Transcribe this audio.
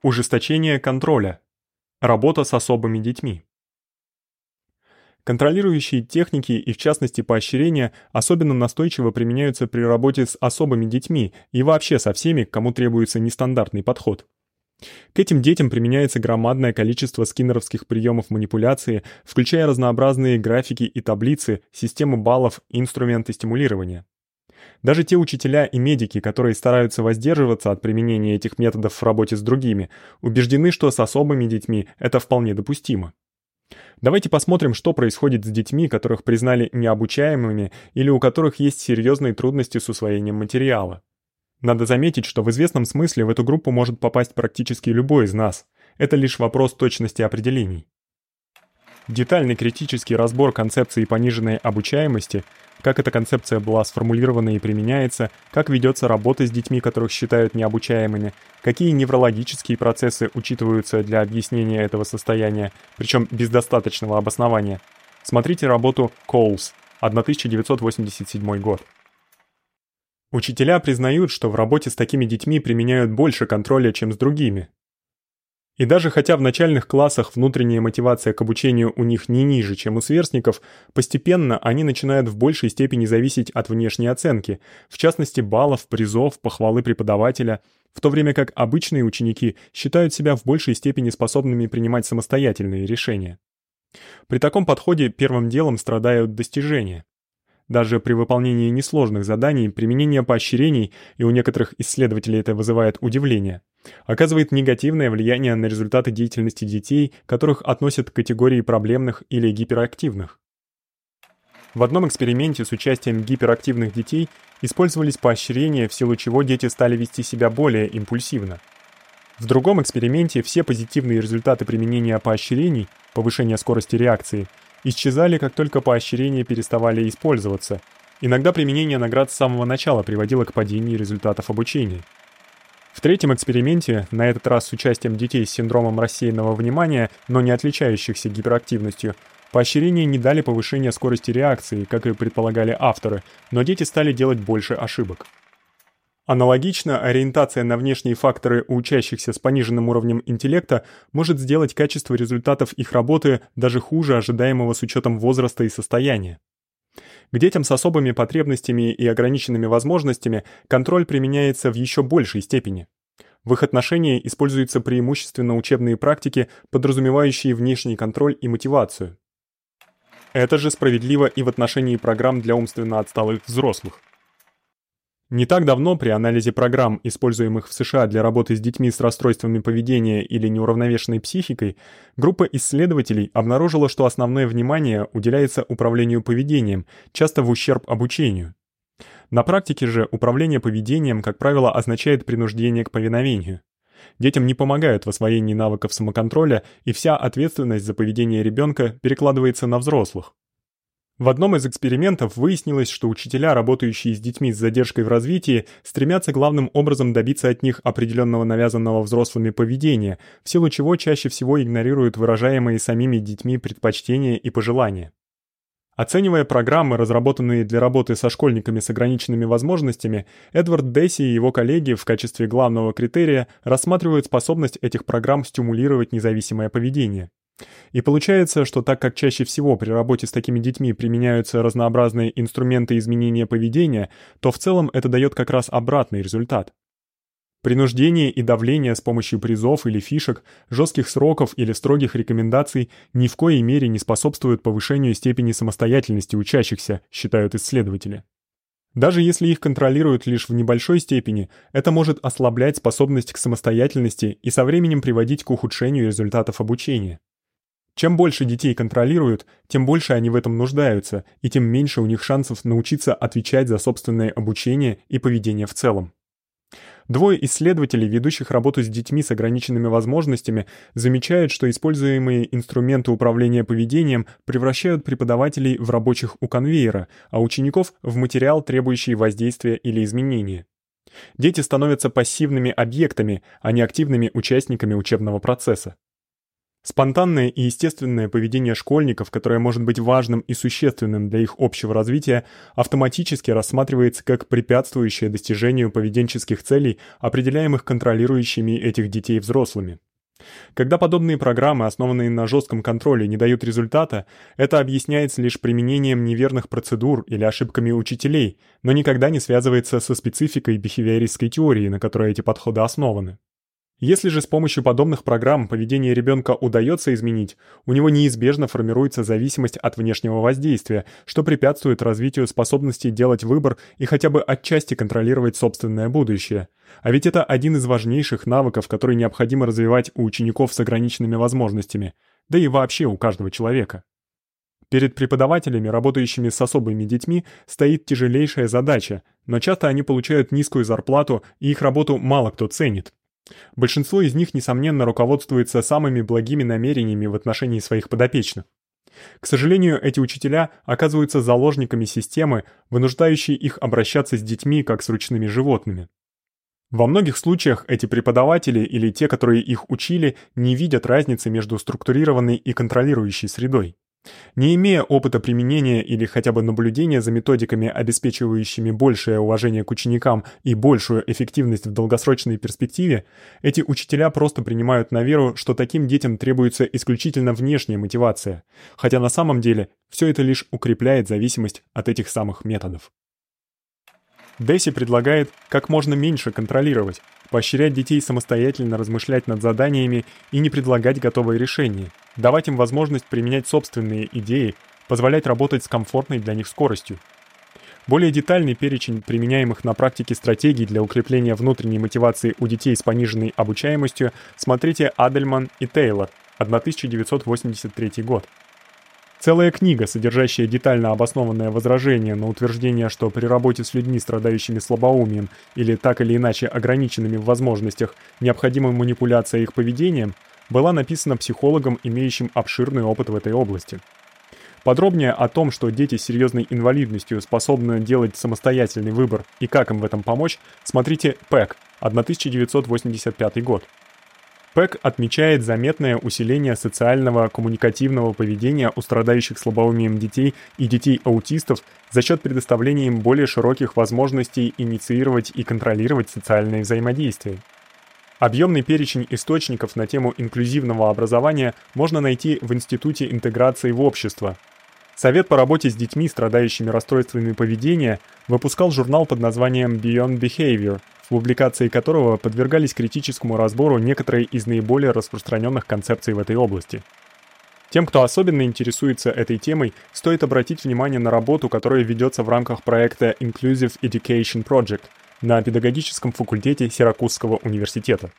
Ужесточение контроля. Работа с особыми детьми. Контролирующие техники и в частности поощрения особенно настойчиво применяются при работе с особыми детьми и вообще со всеми, кому требуется нестандартный подход. К этим детям применяется громадное количество скиннеровских приемов манипуляции, включая разнообразные графики и таблицы, системы баллов инструменты стимулирования. Даже те учителя и медики, которые стараются воздерживаться от применения этих методов в работе с другими, убеждены, что с особыми детьми это вполне допустимо. Давайте посмотрим, что происходит с детьми, которых признали необучаемыми или у которых есть серьезные трудности с усвоением материала. Надо заметить, что в известном смысле в эту группу может попасть практически любой из нас. Это лишь вопрос точности определений. Детальный критический разбор концепции пониженной обучаемости как эта концепция была сформулирована и применяется, как ведётся работа с детьми, которых считают необучаемыми, какие неврологические процессы учитываются для объяснения этого состояния, причём без достаточного обоснования. Смотрите работу Коулс, 1987 год. Учителя признают, что в работе с такими детьми применяют больше контроля, чем с другими. И даже хотя в начальных классах внутренняя мотивация к обучению у них не ниже, чем у сверстников, постепенно они начинают в большей степени зависеть от внешней оценки, в частности баллов, призов, похвалы преподавателя, в то время как обычные ученики считают себя в большей степени способными принимать самостоятельные решения. При таком подходе первым делом страдают достижения. Даже при выполнении несложных заданий применение поощрений, и у некоторых исследователей это вызывает удивление, оказывает негативное влияние на результаты деятельности детей, которых относят к категории проблемных или гиперактивных. В одном эксперименте с участием гиперактивных детей использовались поощрения, в силу чего дети стали вести себя более импульсивно. В другом эксперименте все позитивные результаты применения поощрений, повышение скорости реакции, исчезали, как только поощрения переставали использоваться. Иногда применение наград с самого начала приводило к падению результатов обучения. В третьем эксперименте, на этот раз с участием детей с синдромом рассеянного внимания, но не отличающихся гиперактивностью, поощрения не дали повышения скорости реакции, как и предполагали авторы, но дети стали делать больше ошибок. Аналогично, ориентация на внешние факторы у учащихся с пониженным уровнем интеллекта может сделать качество результатов их работы даже хуже ожидаемого с учетом возраста и состояния. К детям с особыми потребностями и ограниченными возможностями контроль применяется в еще большей степени. В их отношении используются преимущественно учебные практики, подразумевающие внешний контроль и мотивацию. Это же справедливо и в отношении программ для умственно отсталых взрослых. Не так давно при анализе программ, используемых в США для работы с детьми с расстройствами поведения или неуравновешенной психикой, группа исследователей обнаружила, что основное внимание уделяется управлению поведением, часто в ущерб обучению. На практике же управление поведением, как правило, означает принуждение к повиновению. Детям не помогают в освоении навыков самоконтроля, и вся ответственность за поведение ребёнка перекладывается на взрослых. В одном из экспериментов выяснилось, что учителя, работающие с детьми с задержкой в развитии, стремятся главным образом добиться от них определенного навязанного взрослыми поведения, в силу чего чаще всего игнорируют выражаемые самими детьми предпочтения и пожелания. Оценивая программы, разработанные для работы со школьниками с ограниченными возможностями, Эдвард Десси и его коллеги в качестве главного критерия рассматривают способность этих программ стимулировать независимое поведение. И получается, что так как чаще всего при работе с такими детьми применяются разнообразные инструменты изменения поведения, то в целом это даёт как раз обратный результат. Принуждение и давление с помощью призов или фишек, жестких сроков или строгих рекомендаций ни в коей мере не способствуют повышению степени самостоятельности учащихся, считают исследователи. Даже если их контролируют лишь в небольшой степени, это может ослаблять способность к самостоятельности и со временем приводить к ухудшению результатов обучения. Чем больше детей контролируют, тем больше они в этом нуждаются, и тем меньше у них шансов научиться отвечать за собственное обучение и поведение в целом. Двое исследователей, ведущих работу с детьми с ограниченными возможностями, замечают, что используемые инструменты управления поведением превращают преподавателей в рабочих у конвейера, а учеников в материал, требующий воздействия или изменения. Дети становятся пассивными объектами, а не активными участниками учебного процесса. Спонтанное и естественное поведение школьников, которое может быть важным и существенным для их общего развития, автоматически рассматривается как препятствующее достижению поведенческих целей, определяемых контролирующими этих детей взрослыми. Когда подобные программы, основанные на жестком контроле, не дают результата, это объясняется лишь применением неверных процедур или ошибками учителей, но никогда не связывается со спецификой бихевиористской теории, на которой эти подходы основаны. Если же с помощью подобных программ поведение ребенка удается изменить, у него неизбежно формируется зависимость от внешнего воздействия, что препятствует развитию способности делать выбор и хотя бы отчасти контролировать собственное будущее. А ведь это один из важнейших навыков, который необходимо развивать у учеников с ограниченными возможностями, да и вообще у каждого человека. Перед преподавателями, работающими с особыми детьми, стоит тяжелейшая задача, но часто они получают низкую зарплату, и их работу мало кто ценит. Большинство из них несомненно руководствуется самыми благими намерениями в отношении своих подопечных. К сожалению, эти учителя оказываются заложниками системы, вынуждающей их обращаться с детьми как с ручными животными. Во многих случаях эти преподаватели или те, которые их учили, не видят разницы между структурированной и контролирующей средой. Не имея опыта применения или хотя бы наблюдения за методиками, обеспечивающими большее уважение к ученикам и большую эффективность в долгосрочной перспективе, эти учителя просто принимают на веру, что таким детям требуется исключительно внешняя мотивация, хотя на самом деле все это лишь укрепляет зависимость от этих самых методов. Десси предлагает как можно меньше контролировать, поощрять детей самостоятельно размышлять над заданиями и не предлагать готовые решения, давать им возможность применять собственные идеи, позволять работать с комфортной для них скоростью. Более детальный перечень применяемых на практике стратегий для укрепления внутренней мотивации у детей с пониженной обучаемостью смотрите Адельман и Тейлор, 1983 год. Целая книга, содержащая детально обоснованное возражение на утверждение, что при работе с людьми, страдающими слабоумием или так или иначе ограниченными в возможностях, необходима манипуляция их поведением, была написана психологом, имеющим обширный опыт в этой области. Подробнее о том, что дети с серьезной инвалидностью способны делать самостоятельный выбор и как им в этом помочь, смотрите ПЭК, 1985 год. ПЭК отмечает заметное усиление социального коммуникативного поведения у страдающих слабоумием детей и детей-аутистов за счет предоставления им более широких возможностей инициировать и контролировать социальное взаимодействие. Объемный перечень источников на тему инклюзивного образования можно найти в Институте интеграции в общество. Совет по работе с детьми, страдающими расстройствами поведения, выпускал журнал под названием Beyond Behavior – в публикации которого подвергались критическому разбору некоторые из наиболее распространенных концепций в этой области. Тем, кто особенно интересуется этой темой, стоит обратить внимание на работу, которая ведется в рамках проекта Inclusive Education Project на педагогическом факультете Сиракузского университета.